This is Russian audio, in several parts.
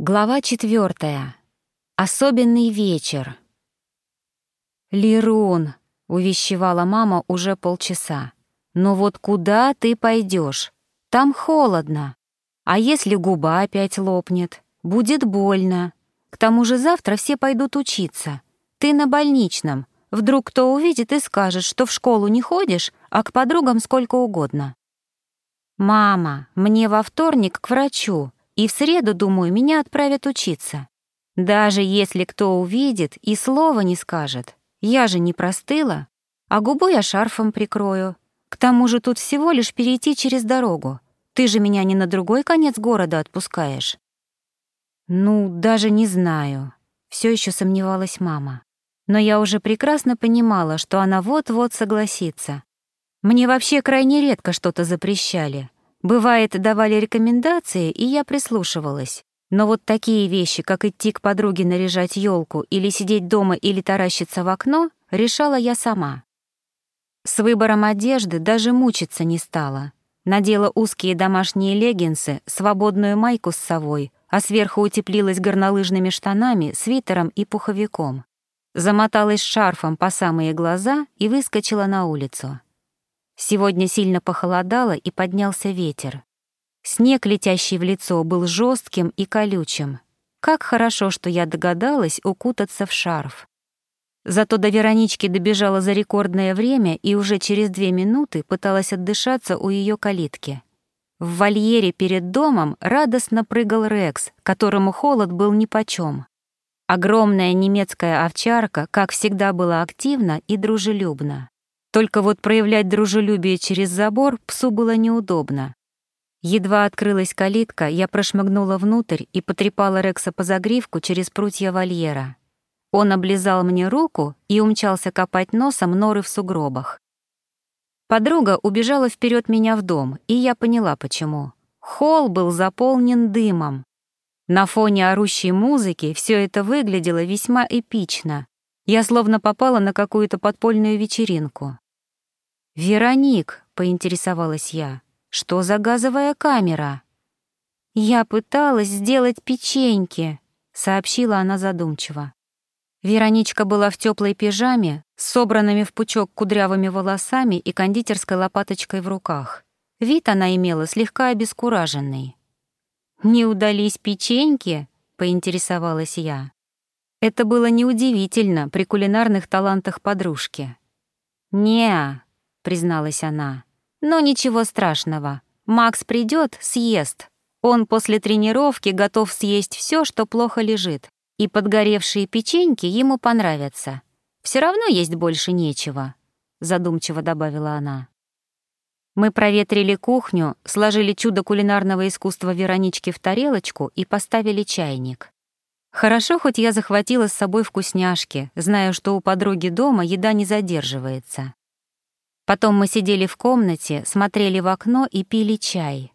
Глава четвертая. Особенный вечер. «Лерун», — увещевала мама уже полчаса, «ну вот куда ты пойдешь? Там холодно. А если губа опять лопнет? Будет больно. К тому же завтра все пойдут учиться. Ты на больничном. Вдруг кто увидит и скажет, что в школу не ходишь, а к подругам сколько угодно». «Мама, мне во вторник к врачу», и в среду, думаю, меня отправят учиться. Даже если кто увидит и слова не скажет, я же не простыла, а губу я шарфом прикрою. К тому же тут всего лишь перейти через дорогу. Ты же меня не на другой конец города отпускаешь. Ну, даже не знаю. Все еще сомневалась мама. Но я уже прекрасно понимала, что она вот-вот согласится. Мне вообще крайне редко что-то запрещали. Бывает, давали рекомендации, и я прислушивалась. Но вот такие вещи, как идти к подруге наряжать елку или сидеть дома или таращиться в окно, решала я сама. С выбором одежды даже мучиться не стала. Надела узкие домашние леггинсы, свободную майку с совой, а сверху утеплилась горнолыжными штанами, свитером и пуховиком. Замоталась шарфом по самые глаза и выскочила на улицу. Сегодня сильно похолодало и поднялся ветер. Снег, летящий в лицо, был жестким и колючим. Как хорошо, что я догадалась укутаться в шарф. Зато до Веронички добежала за рекордное время и уже через две минуты пыталась отдышаться у ее калитки. В вольере перед домом радостно прыгал Рекс, которому холод был нипочем. Огромная немецкая овчарка, как всегда, была активна и дружелюбна. Только вот проявлять дружелюбие через забор псу было неудобно. Едва открылась калитка, я прошмыгнула внутрь и потрепала Рекса по загривку через прутья вольера. Он облизал мне руку и умчался копать носом норы в сугробах. Подруга убежала вперед меня в дом, и я поняла, почему. Холл был заполнен дымом. На фоне орущей музыки все это выглядело весьма эпично. Я словно попала на какую-то подпольную вечеринку. «Вероник», — поинтересовалась я, — «что за газовая камера?» «Я пыталась сделать печеньки», — сообщила она задумчиво. Вероничка была в теплой пижаме, собранными в пучок кудрявыми волосами и кондитерской лопаточкой в руках. Вид она имела слегка обескураженный. «Не удались печеньки?» — поинтересовалась я. Это было неудивительно при кулинарных талантах подружки. не призналась она. «Но ничего страшного. Макс придет, съест. Он после тренировки готов съесть все, что плохо лежит. И подгоревшие печеньки ему понравятся. Все равно есть больше нечего», — задумчиво добавила она. Мы проветрили кухню, сложили чудо кулинарного искусства Веронички в тарелочку и поставили чайник. Хорошо, хоть я захватила с собой вкусняшки, зная, что у подруги дома еда не задерживается. Потом мы сидели в комнате, смотрели в окно и пили чай.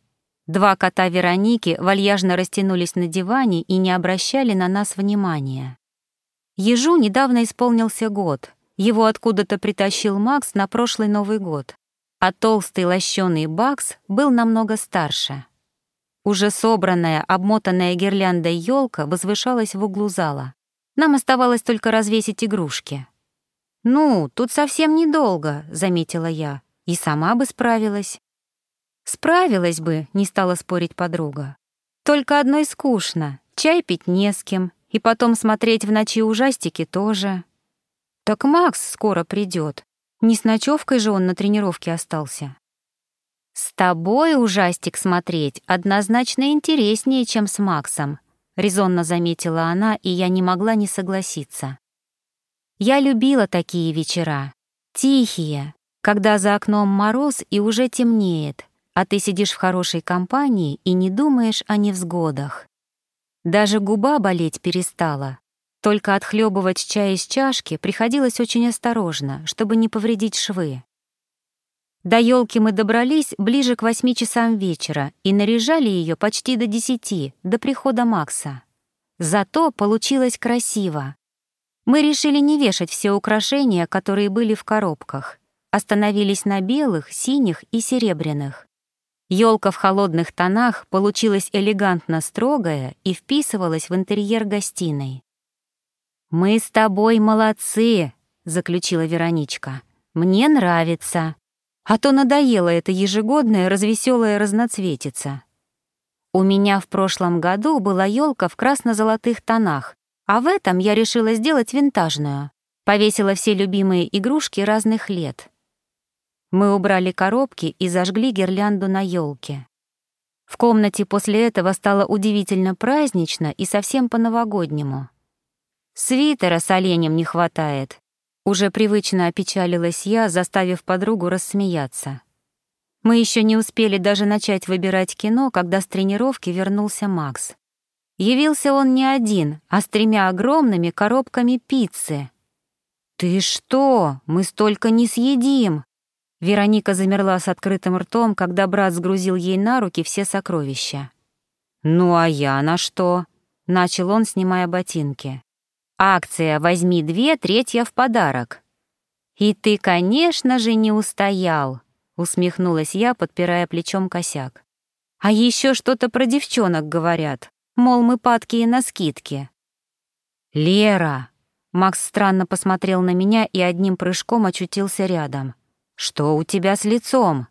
Два кота Вероники вальяжно растянулись на диване и не обращали на нас внимания. Ежу недавно исполнился год. Его откуда-то притащил Макс на прошлый Новый год. А толстый лощеный Бакс был намного старше. Уже собранная, обмотанная гирляндой елка возвышалась в углу зала. Нам оставалось только развесить игрушки. «Ну, тут совсем недолго», — заметила я, — «и сама бы справилась». «Справилась бы», — не стала спорить подруга. «Только одной скучно, чай пить не с кем, и потом смотреть в ночи ужастики тоже». «Так Макс скоро придет. Не с ночевкой же он на тренировке остался». «С тобой ужастик смотреть однозначно интереснее, чем с Максом», — резонно заметила она, и я не могла не согласиться. Я любила такие вечера, тихие, когда за окном мороз и уже темнеет, а ты сидишь в хорошей компании и не думаешь о невзгодах. Даже губа болеть перестала. Только отхлебывать чай из чашки приходилось очень осторожно, чтобы не повредить швы. До елки мы добрались ближе к восьми часам вечера и наряжали ее почти до десяти, до прихода Макса. Зато получилось красиво. Мы решили не вешать все украшения, которые были в коробках. Остановились на белых, синих и серебряных. Елка в холодных тонах получилась элегантно строгая и вписывалась в интерьер гостиной. «Мы с тобой молодцы», — заключила Вероничка. «Мне нравится. А то надоело эта ежегодная развеселая разноцветица. У меня в прошлом году была елка в красно-золотых тонах, а в этом я решила сделать винтажную. Повесила все любимые игрушки разных лет. Мы убрали коробки и зажгли гирлянду на елке. В комнате после этого стало удивительно празднично и совсем по-новогоднему. Свитера с оленем не хватает. Уже привычно опечалилась я, заставив подругу рассмеяться. Мы еще не успели даже начать выбирать кино, когда с тренировки вернулся Макс. Явился он не один, а с тремя огромными коробками пиццы. «Ты что? Мы столько не съедим!» Вероника замерла с открытым ртом, когда брат сгрузил ей на руки все сокровища. «Ну а я на что?» — начал он, снимая ботинки. «Акция «Возьми две, третья в подарок». «И ты, конечно же, не устоял», — усмехнулась я, подпирая плечом косяк. «А еще что-то про девчонок говорят, мол, мы падкие на скидки». «Лера!» — Макс странно посмотрел на меня и одним прыжком очутился рядом. «Что у тебя с лицом?»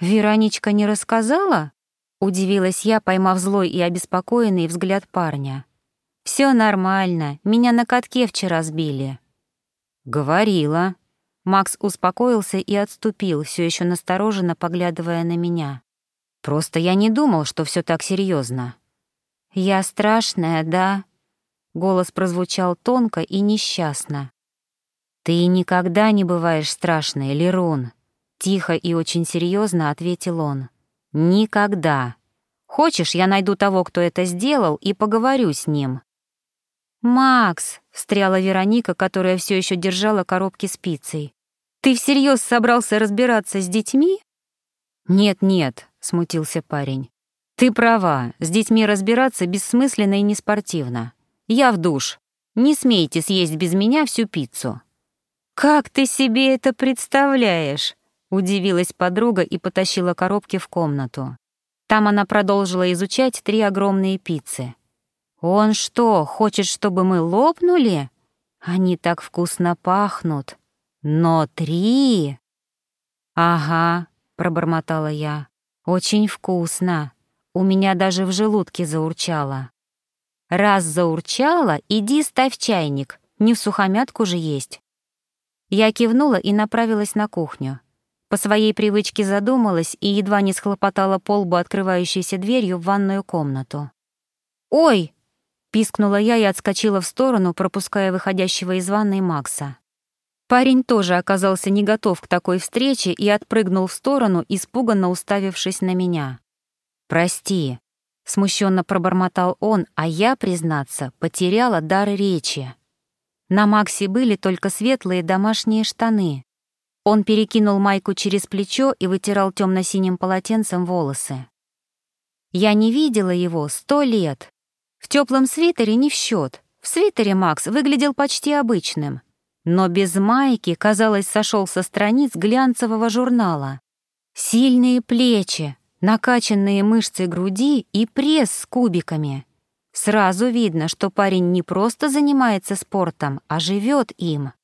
«Вероничка не рассказала?» — удивилась я, поймав злой и обеспокоенный взгляд парня. Все нормально, меня на катке вчера сбили». «Говорила». Макс успокоился и отступил, все еще настороженно поглядывая на меня. «Просто я не думал, что все так серьезно. «Я страшная, да?» Голос прозвучал тонко и несчастно. «Ты никогда не бываешь страшной, Лерун», — тихо и очень серьезно ответил он. «Никогда. Хочешь, я найду того, кто это сделал, и поговорю с ним?» «Макс!» — встряла Вероника, которая все еще держала коробки с пиццей. «Ты всерьез собрался разбираться с детьми?» «Нет-нет», — смутился парень. «Ты права, с детьми разбираться бессмысленно и неспортивно. Я в душ. Не смейте съесть без меня всю пиццу». «Как ты себе это представляешь?» — удивилась подруга и потащила коробки в комнату. Там она продолжила изучать три огромные пиццы. «Он что, хочет, чтобы мы лопнули? Они так вкусно пахнут. Но три...» «Ага», — пробормотала я, — «очень вкусно. У меня даже в желудке заурчало». «Раз заурчало, иди ставь чайник, не в сухомятку же есть». Я кивнула и направилась на кухню. По своей привычке задумалась и едва не схлопотала полбу открывающейся дверью в ванную комнату. «Ой!» Пискнула я и отскочила в сторону, пропуская выходящего из ванной Макса. Парень тоже оказался не готов к такой встрече и отпрыгнул в сторону, испуганно уставившись на меня. «Прости», — смущенно пробормотал он, а я, признаться, потеряла дар речи. На Максе были только светлые домашние штаны. Он перекинул майку через плечо и вытирал темно синим полотенцем волосы. Я не видела его сто лет, в теплом свитере не в счет. В свитере Макс выглядел почти обычным. Но без майки, казалось, сошел со страниц глянцевого журнала. Сильные плечи, накачанные мышцы груди и пресс с кубиками. Сразу видно, что парень не просто занимается спортом, а живет им.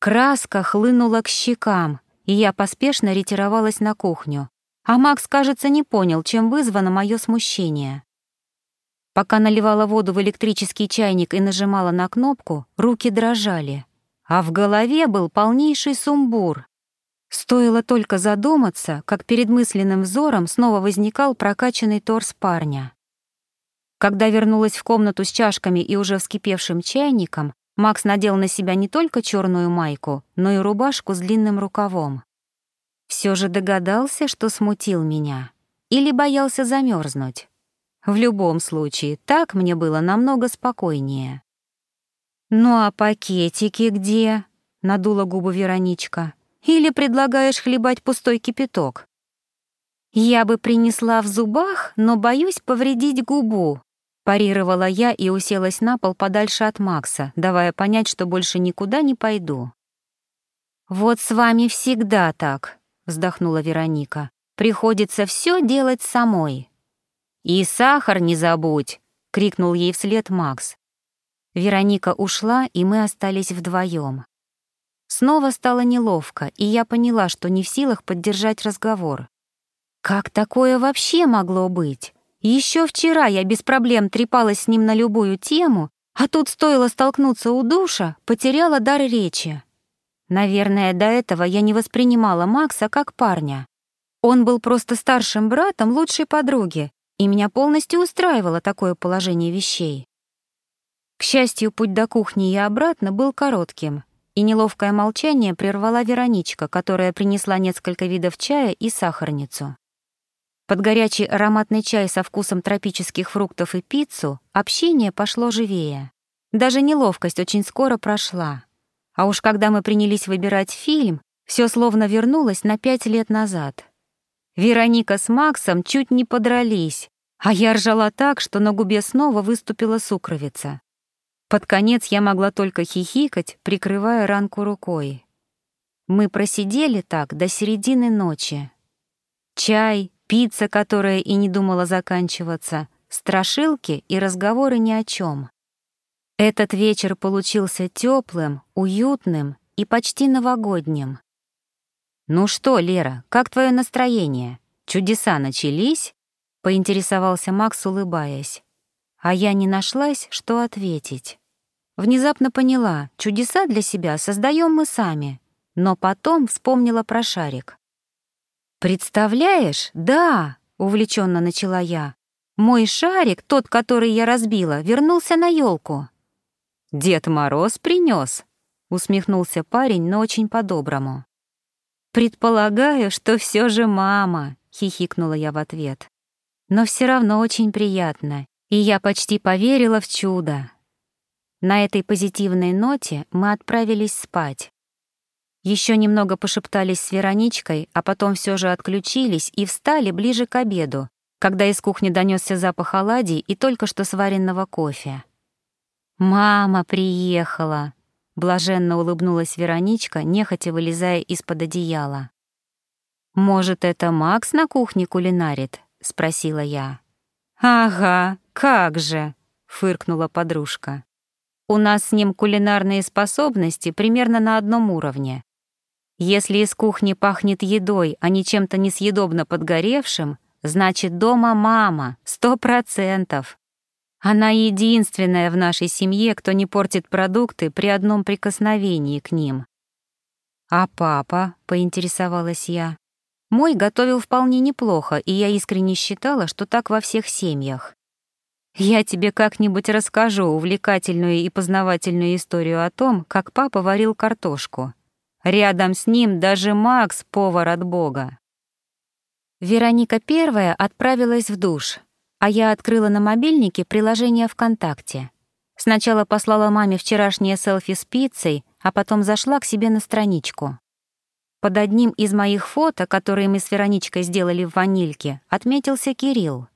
Краска хлынула к щекам, и я поспешно ретировалась на кухню. А Макс, кажется, не понял, чем вызвано мое смущение. Пока наливала воду в электрический чайник и нажимала на кнопку, руки дрожали. А в голове был полнейший сумбур. Стоило только задуматься, как перед мысленным взором снова возникал прокачанный торс парня. Когда вернулась в комнату с чашками и уже вскипевшим чайником, Макс надел на себя не только черную майку, но и рубашку с длинным рукавом. Все же догадался, что смутил меня. Или боялся замерзнуть. В любом случае, так мне было намного спокойнее. «Ну а пакетики где?» — надула губы Вероничка. «Или предлагаешь хлебать пустой кипяток?» «Я бы принесла в зубах, но боюсь повредить губу», — парировала я и уселась на пол подальше от Макса, давая понять, что больше никуда не пойду. «Вот с вами всегда так», — вздохнула Вероника. Приходится все делать самой. «И сахар не забудь!» — крикнул ей вслед Макс. Вероника ушла, и мы остались вдвоем. Снова стало неловко, и я поняла, что не в силах поддержать разговор. Как такое вообще могло быть? Еще вчера я без проблем трепалась с ним на любую тему, а тут стоило столкнуться у душа, потеряла дар речи. Наверное, до этого я не воспринимала Макса как парня. Он был просто старшим братом лучшей подруги, и меня полностью устраивало такое положение вещей. К счастью, путь до кухни и обратно был коротким, и неловкое молчание прервала Вероничка, которая принесла несколько видов чая и сахарницу. Под горячий ароматный чай со вкусом тропических фруктов и пиццу общение пошло живее. Даже неловкость очень скоро прошла. А уж когда мы принялись выбирать фильм, все словно вернулось на пять лет назад. Вероника с Максом чуть не подрались, а я ржала так, что на губе снова выступила сукровица. Под конец я могла только хихикать, прикрывая ранку рукой. Мы просидели так до середины ночи. Чай, пицца, которая и не думала заканчиваться, страшилки и разговоры ни о чем. Этот вечер получился теплым, уютным и почти новогодним. «Ну что, Лера, как твое настроение? Чудеса начались?» — поинтересовался Макс, улыбаясь. А я не нашлась, что ответить. Внезапно поняла, чудеса для себя создаем мы сами, но потом вспомнила про шарик. «Представляешь? Да!» — увлеченно начала я. «Мой шарик, тот, который я разбила, вернулся на елку. «Дед Мороз принес, усмехнулся парень, но очень по-доброму. «Предполагаю, что все же мама», — хихикнула я в ответ. «Но все равно очень приятно, и я почти поверила в чудо». На этой позитивной ноте мы отправились спать. Еще немного пошептались с Вероничкой, а потом все же отключились и встали ближе к обеду, когда из кухни донесся запах оладий и только что сваренного кофе. «Мама приехала!» — блаженно улыбнулась Вероничка, нехотя вылезая из-под одеяла. «Может, это Макс на кухне кулинарит?» — спросила я. «Ага, как же!» — фыркнула подружка. У нас с ним кулинарные способности примерно на одном уровне. Если из кухни пахнет едой, а не чем-то несъедобно подгоревшим, значит, дома мама, сто процентов. Она единственная в нашей семье, кто не портит продукты при одном прикосновении к ним. «А папа?» — поинтересовалась я. Мой готовил вполне неплохо, и я искренне считала, что так во всех семьях. Я тебе как-нибудь расскажу увлекательную и познавательную историю о том, как папа варил картошку. Рядом с ним даже Макс — повар от Бога. Вероника первая отправилась в душ, а я открыла на мобильнике приложение ВКонтакте. Сначала послала маме вчерашнее селфи с пиццей, а потом зашла к себе на страничку. Под одним из моих фото, которые мы с Вероничкой сделали в ванильке, отметился Кирилл.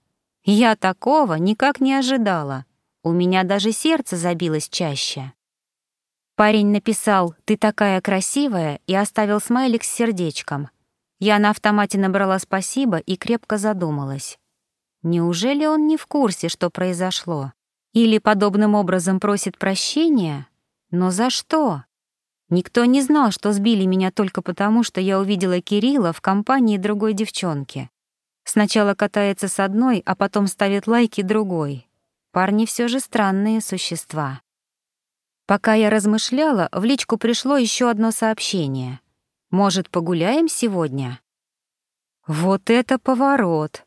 Я такого никак не ожидала. У меня даже сердце забилось чаще. Парень написал «Ты такая красивая» и оставил смайлик с сердечком. Я на автомате набрала «спасибо» и крепко задумалась. Неужели он не в курсе, что произошло? Или подобным образом просит прощения? Но за что? Никто не знал, что сбили меня только потому, что я увидела Кирилла в компании другой девчонки. Сначала катается с одной, а потом ставит лайки другой. Парни все же странные существа. Пока я размышляла, в личку пришло еще одно сообщение. «Может, погуляем сегодня?» Вот это поворот!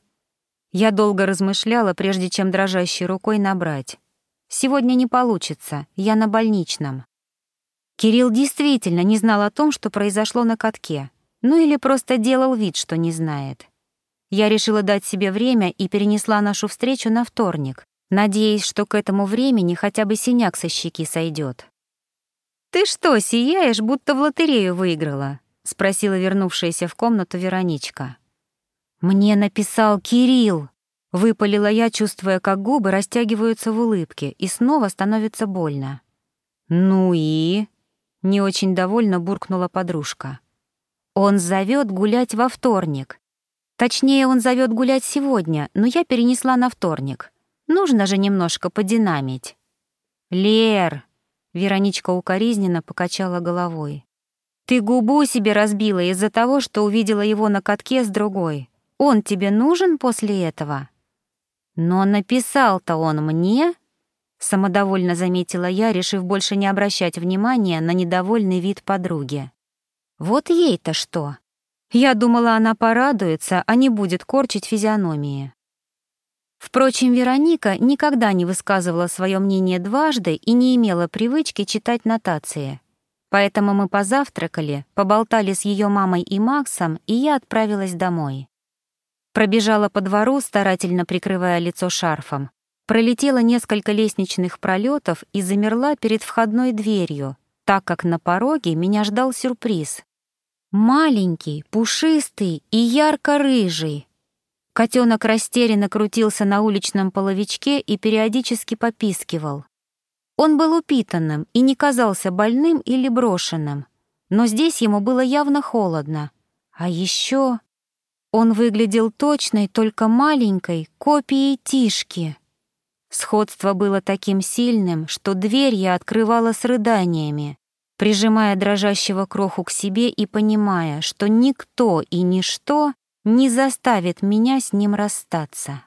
Я долго размышляла, прежде чем дрожащей рукой набрать. Сегодня не получится, я на больничном. Кирилл действительно не знал о том, что произошло на катке. Ну или просто делал вид, что не знает. Я решила дать себе время и перенесла нашу встречу на вторник, надеясь, что к этому времени хотя бы синяк со щеки сойдет. «Ты что, сияешь, будто в лотерею выиграла?» — спросила вернувшаяся в комнату Вероничка. «Мне написал Кирилл!» — выпалила я, чувствуя, как губы растягиваются в улыбке, и снова становится больно. «Ну и?» — не очень довольно буркнула подружка. «Он зовет гулять во вторник. Точнее, он зовет гулять сегодня, но я перенесла на вторник. Нужно же немножко подинамить. «Лер!» — Вероничка укоризненно покачала головой. «Ты губу себе разбила из-за того, что увидела его на катке с другой. Он тебе нужен после этого?» «Но написал-то он мне?» — самодовольно заметила я, решив больше не обращать внимания на недовольный вид подруги. «Вот ей-то что? Я думала, она порадуется, а не будет корчить физиономии». Впрочем, Вероника никогда не высказывала свое мнение дважды и не имела привычки читать нотации. Поэтому мы позавтракали, поболтали с ее мамой и Максом, и я отправилась домой. Пробежала по двору, старательно прикрывая лицо шарфом. Пролетела несколько лестничных пролетов и замерла перед входной дверью, так как на пороге меня ждал сюрприз. Маленький, пушистый и ярко-рыжий. Котенок растерянно крутился на уличном половичке и периодически попискивал. Он был упитанным и не казался больным или брошенным, но здесь ему было явно холодно. А еще он выглядел точной, только маленькой копией Тишки. Сходство было таким сильным, что дверь я открывала с рыданиями, прижимая дрожащего кроху к себе и понимая, что никто и ничто не заставит меня с ним расстаться.